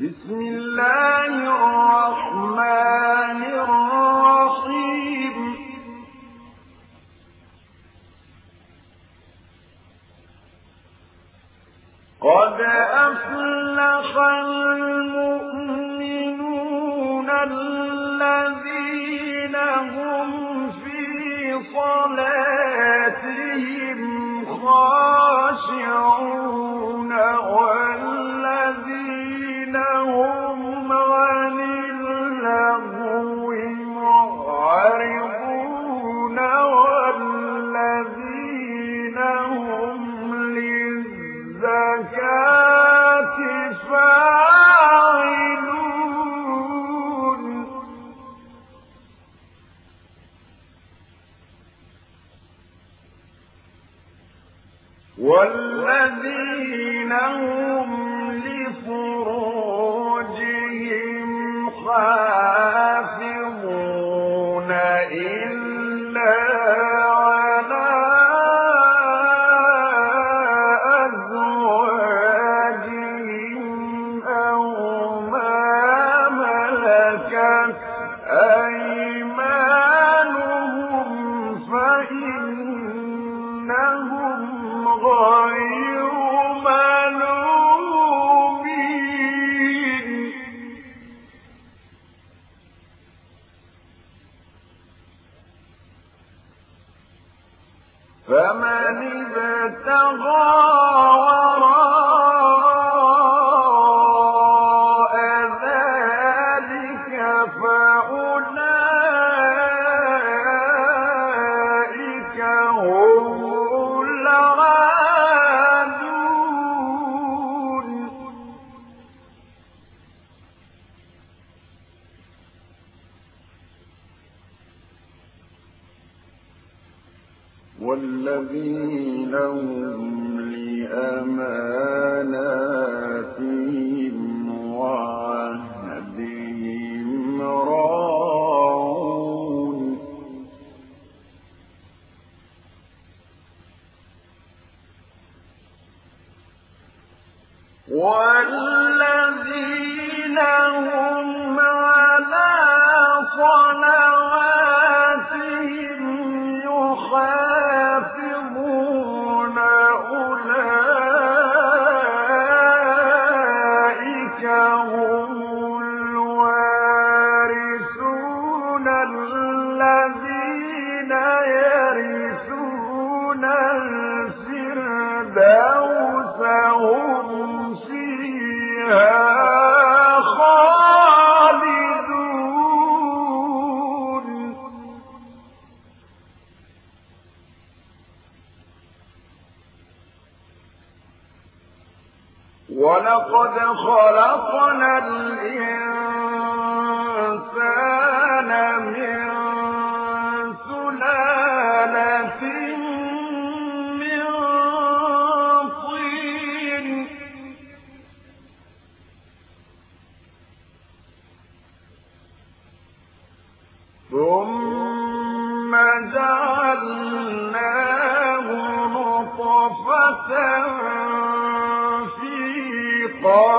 بسم الله الرحمن في قرار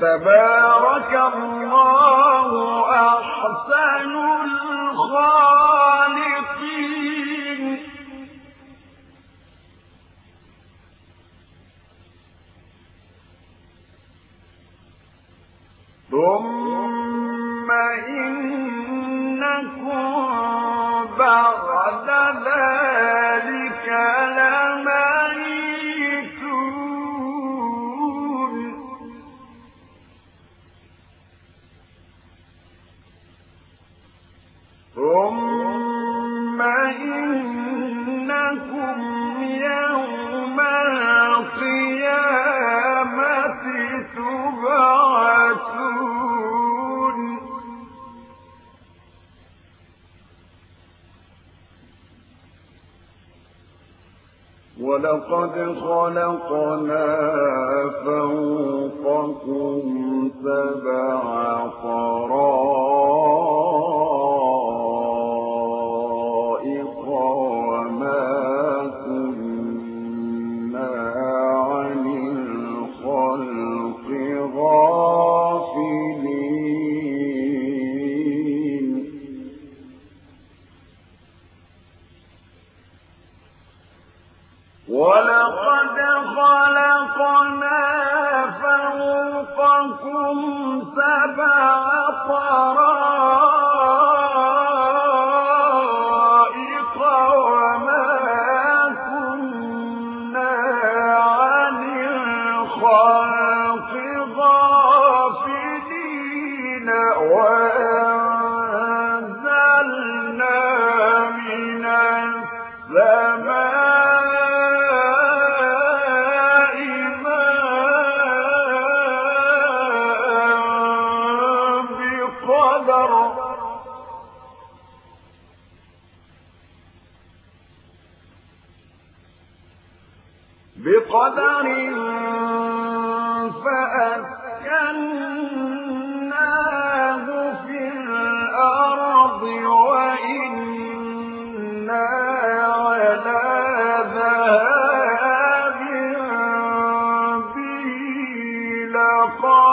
فتبارك ولقد خلقنا فوقكم سبع طرائق فوقكم لقادرون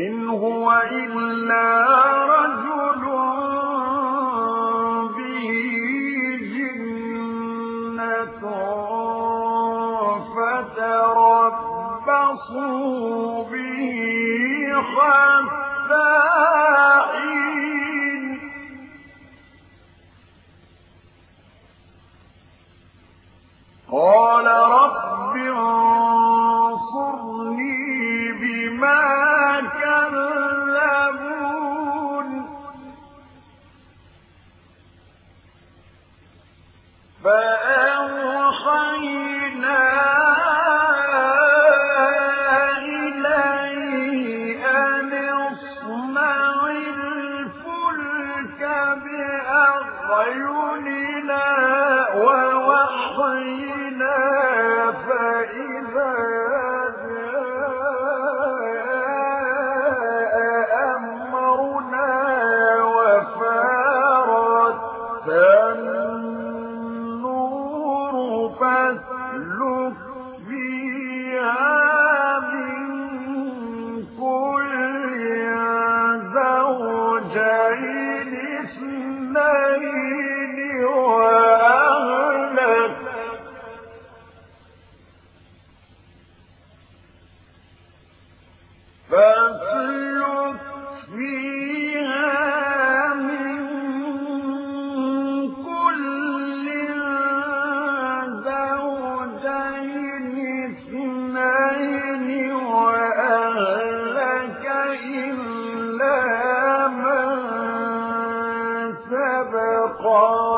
إنهم مغرقون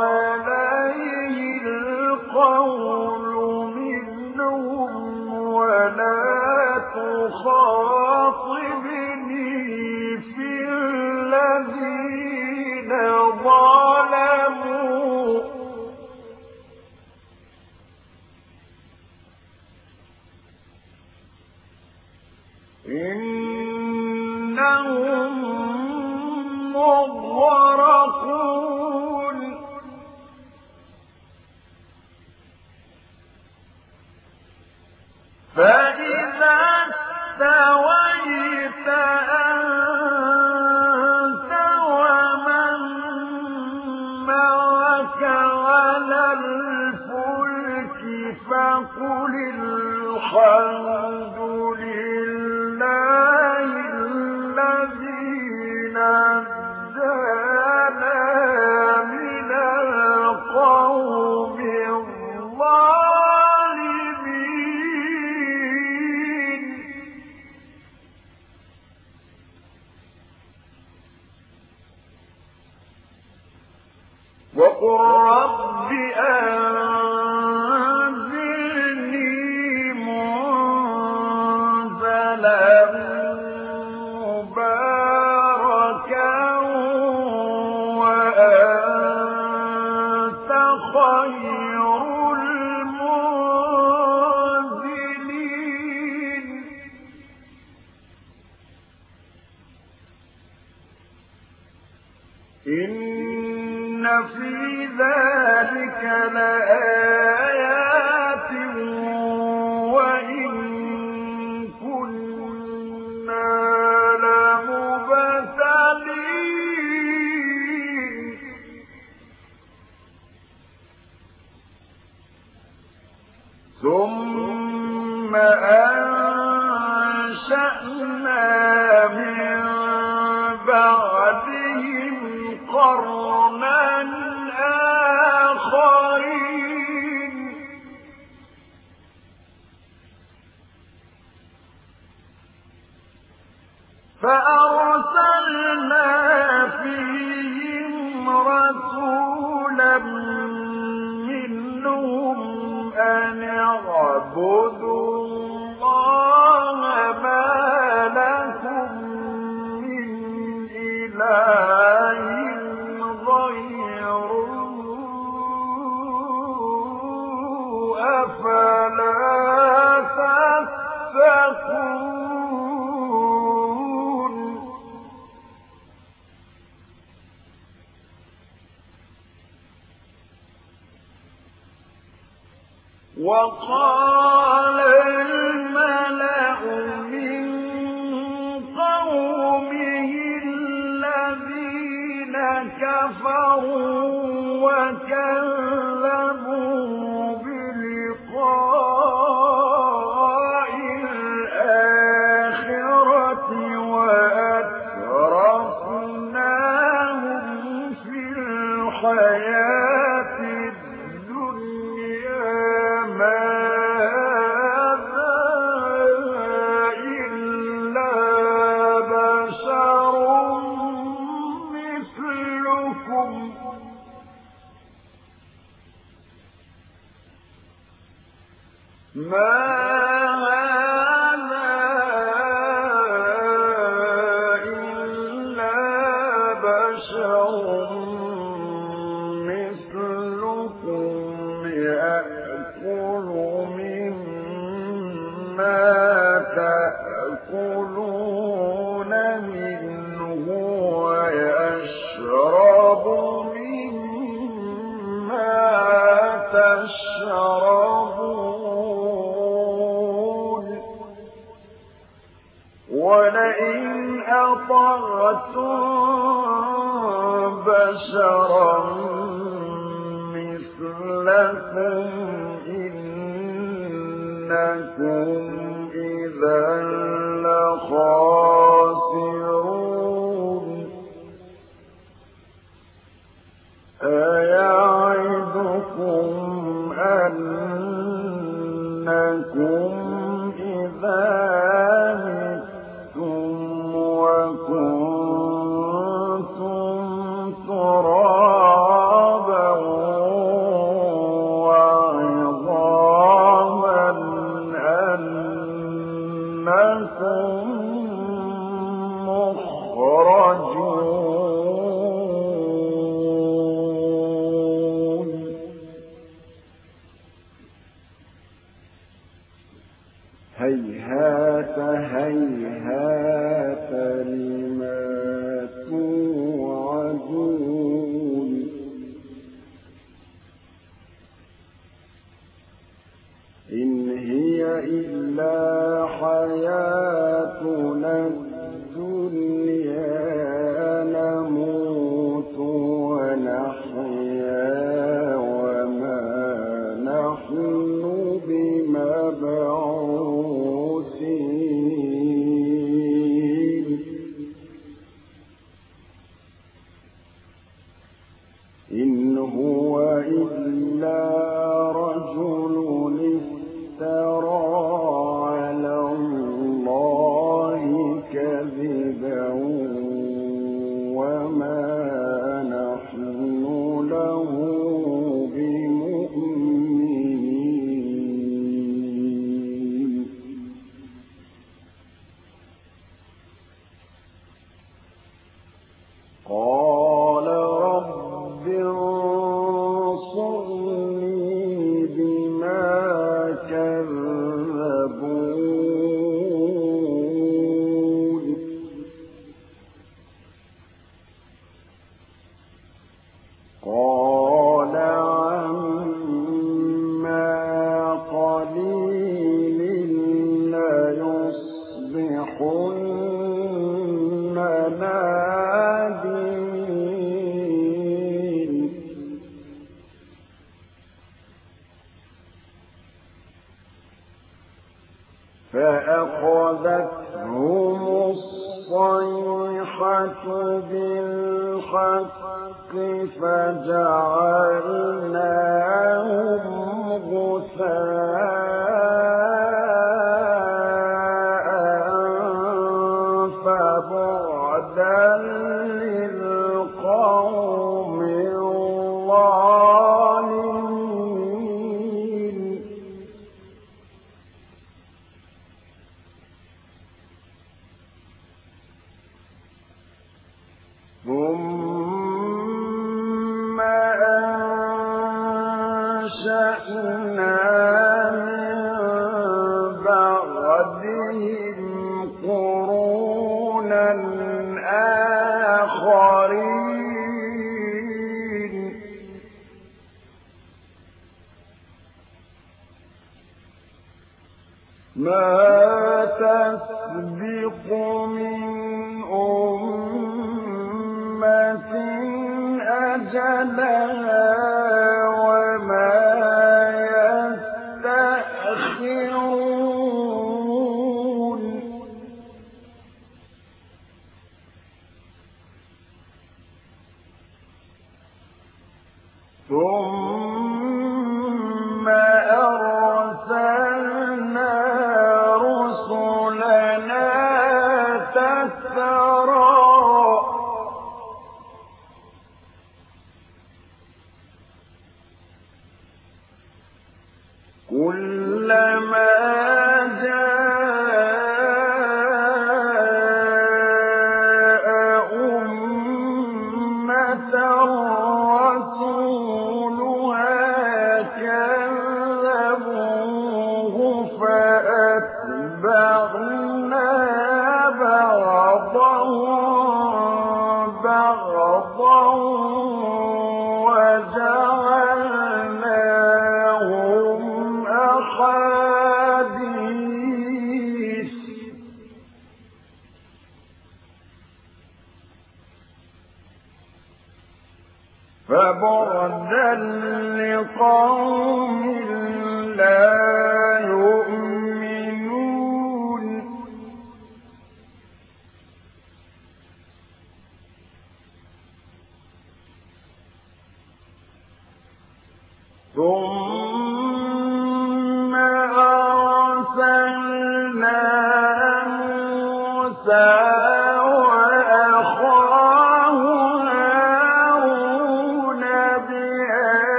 فأتبعنا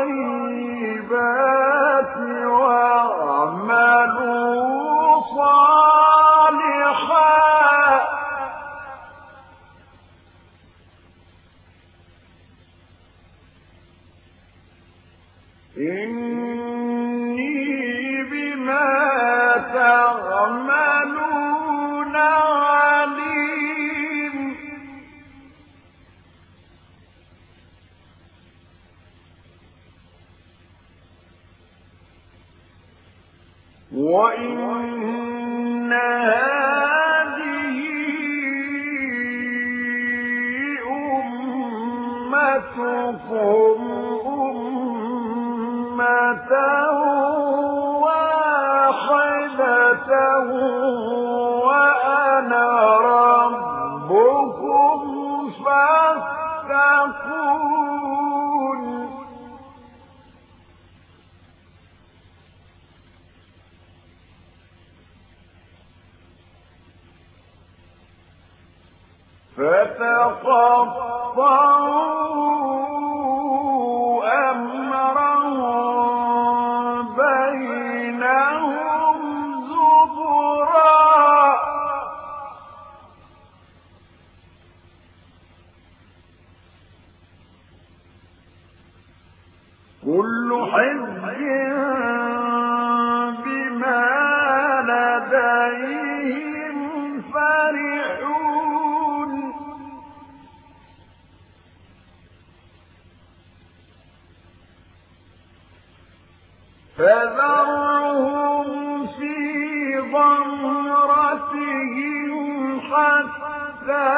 الطيبات فتقطعوا فذرهم في ضمرتهم حتى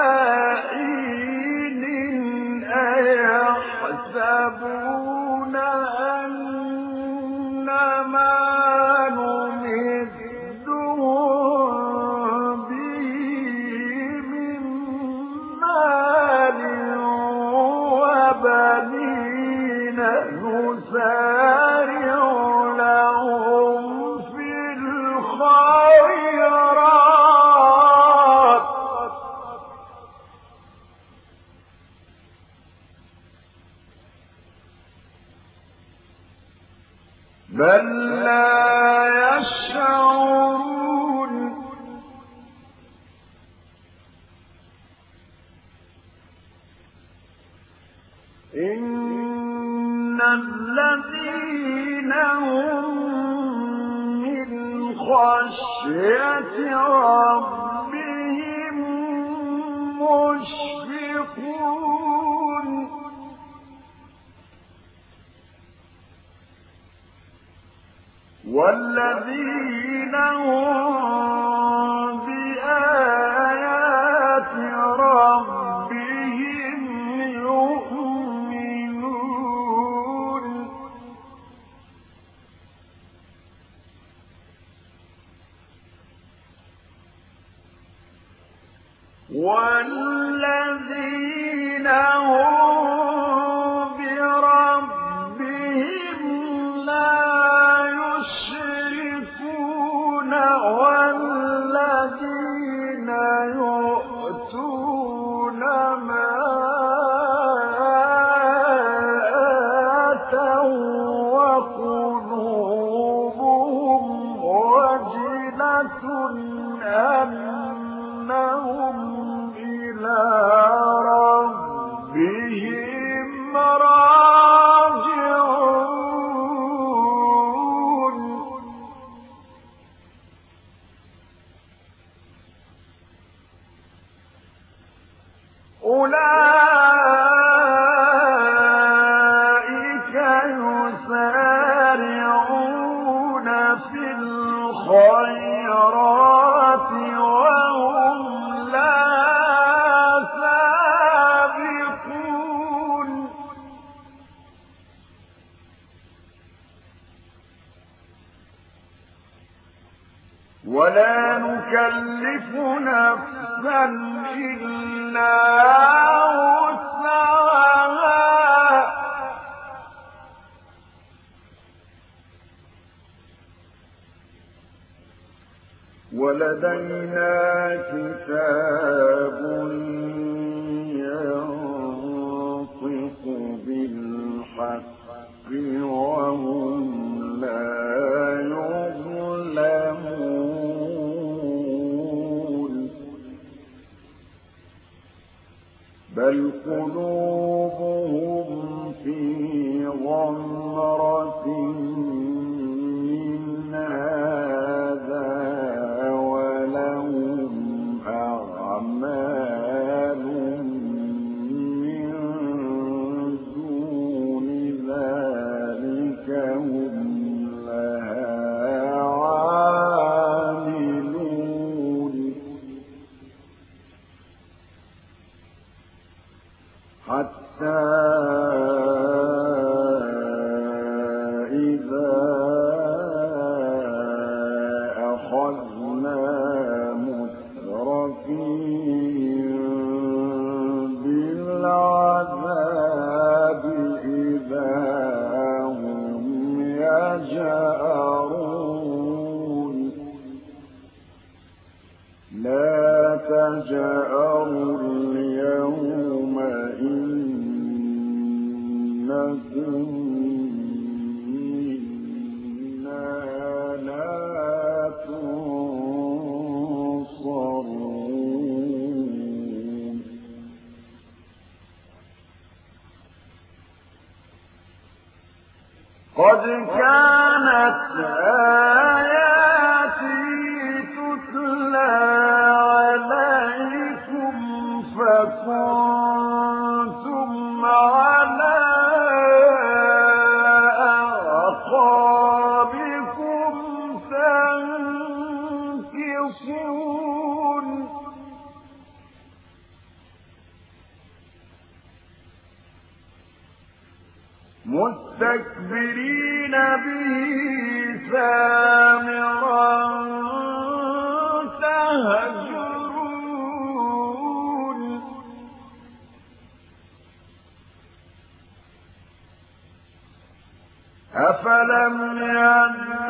أفلم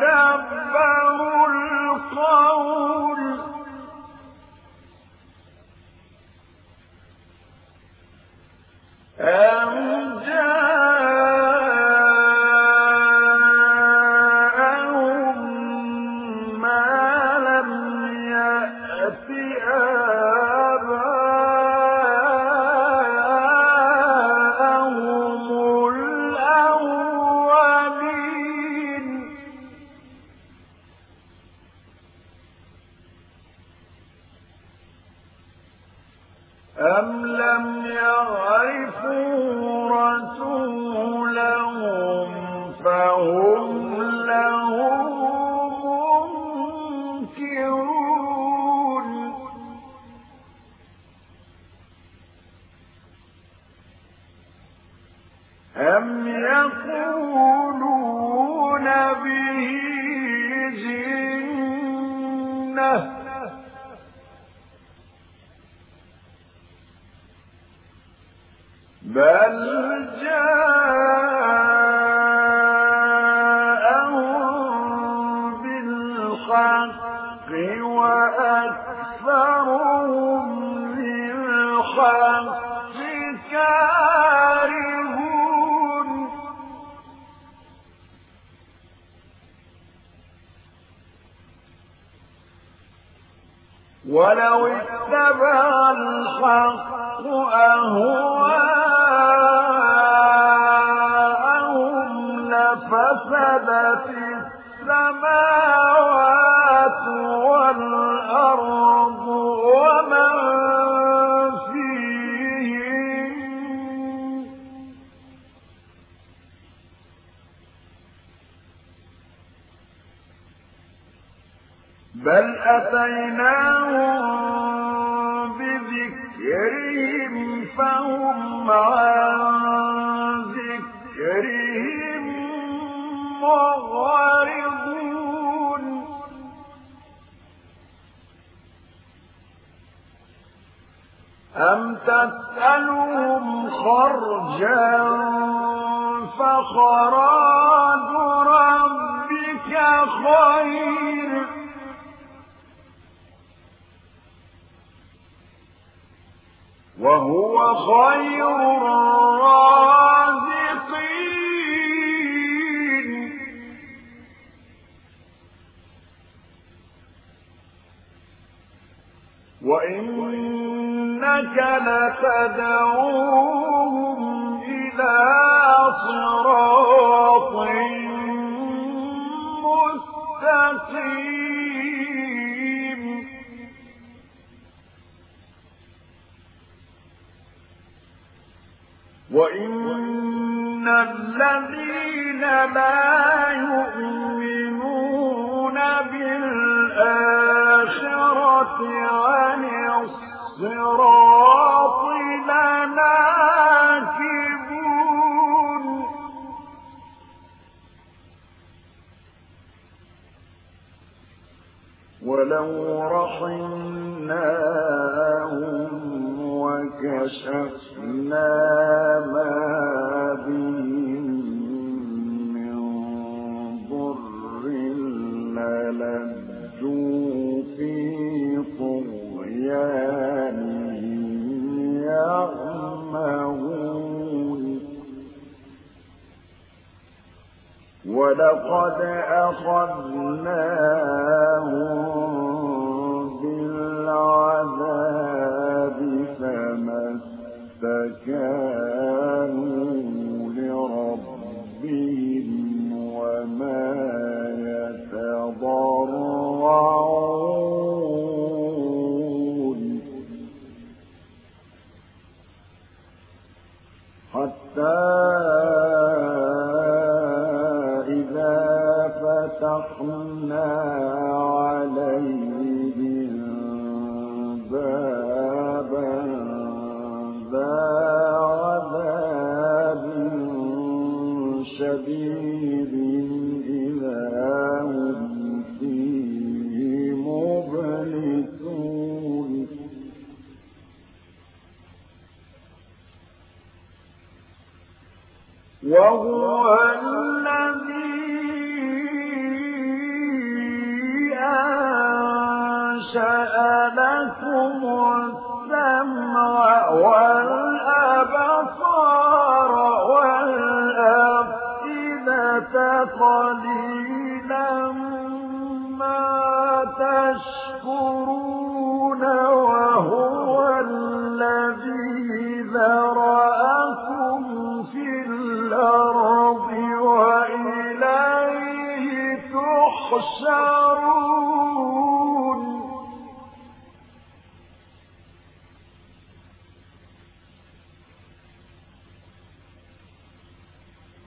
يدبروا آتيناه كشفنا ما بهم من ضر للجوا في طغيانهم يعمهون. ولقد أخذناهم استكانوا لربهم وما يتضرعون. حتى إذا فتحنا يخسرون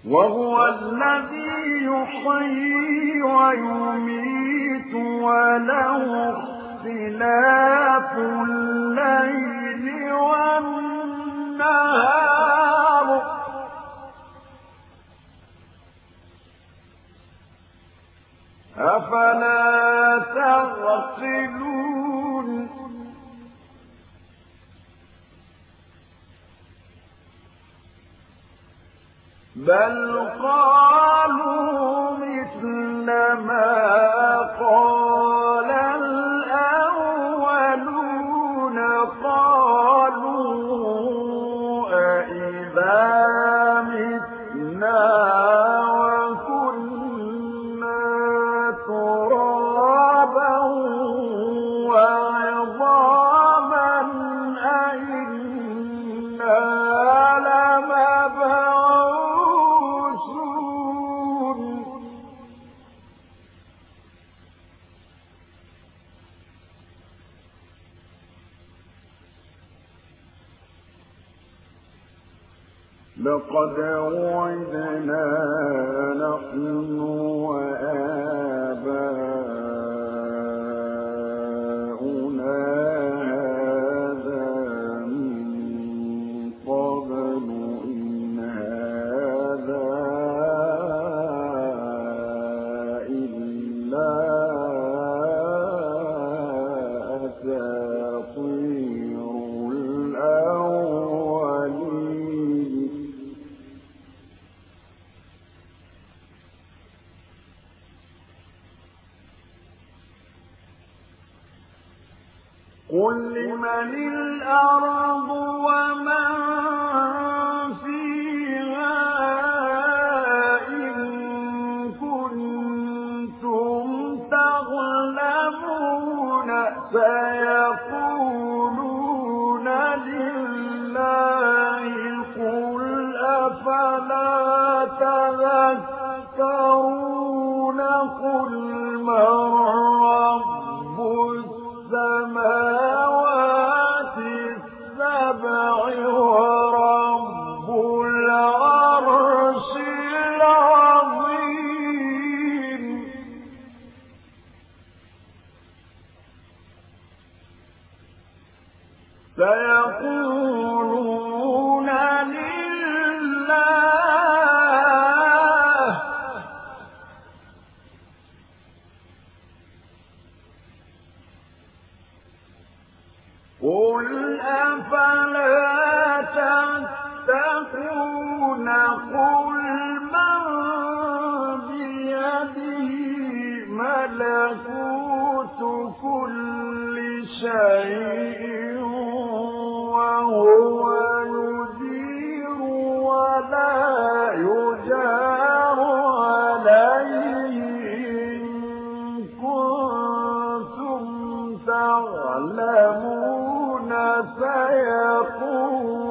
وهو الذي يحيي ويميت وله اختلاف الليل والنهار. أفلا تغسلون بل قالوا فيقول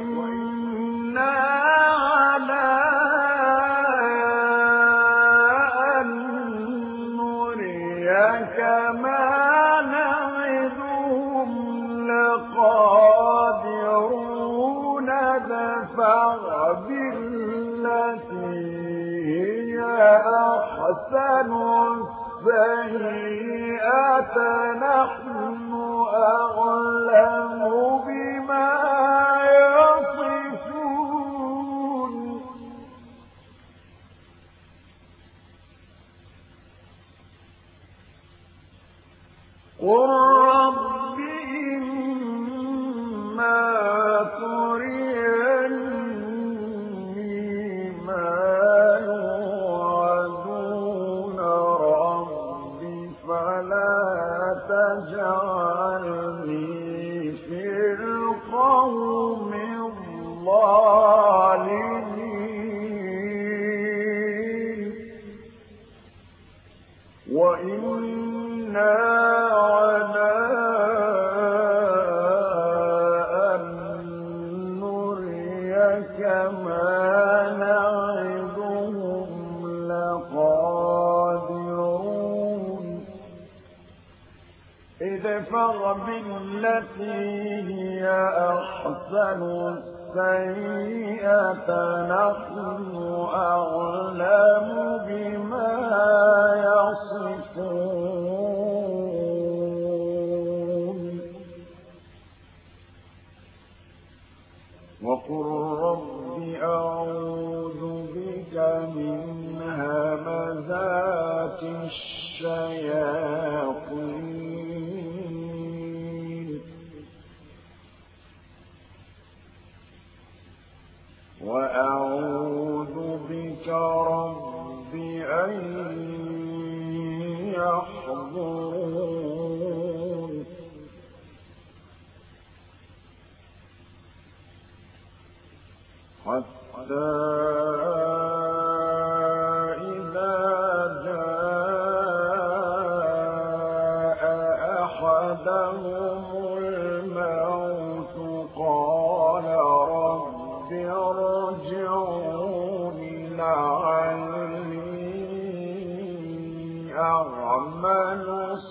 morning.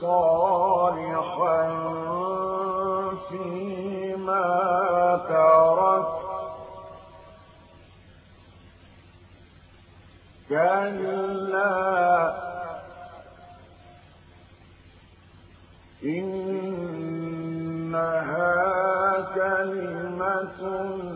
صالحا فيما ترك. كلا. إنها كلمة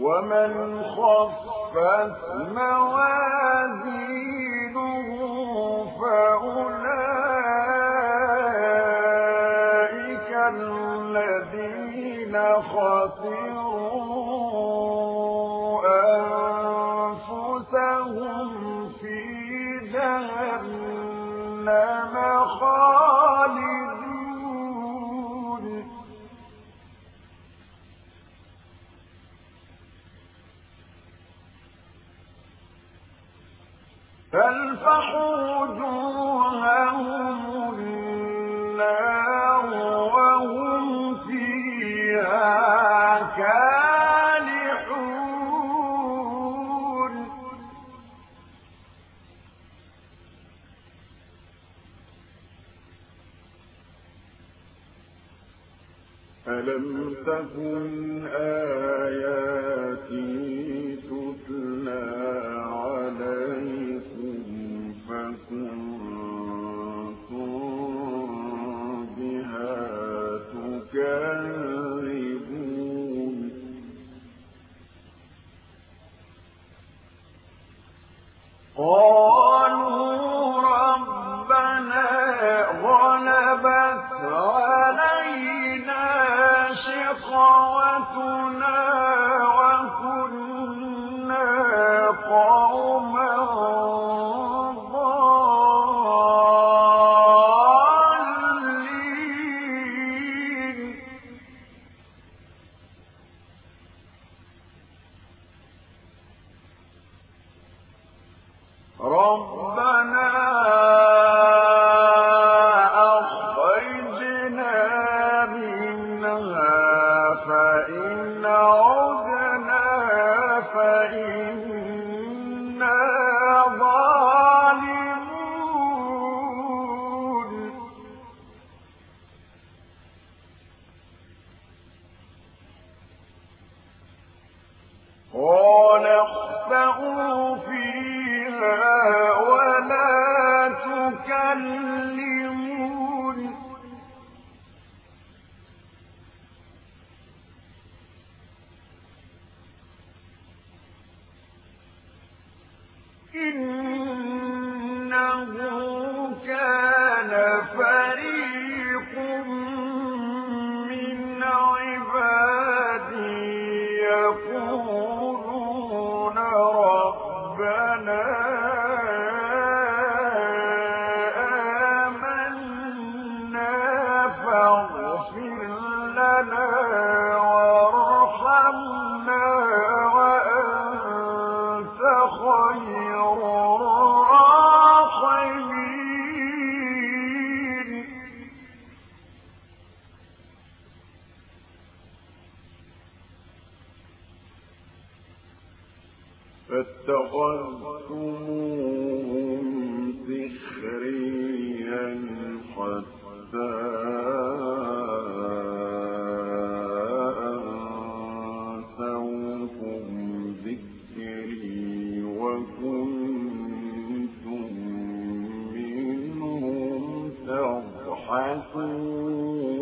ومن خفت موازينه ألم ربنا حسيب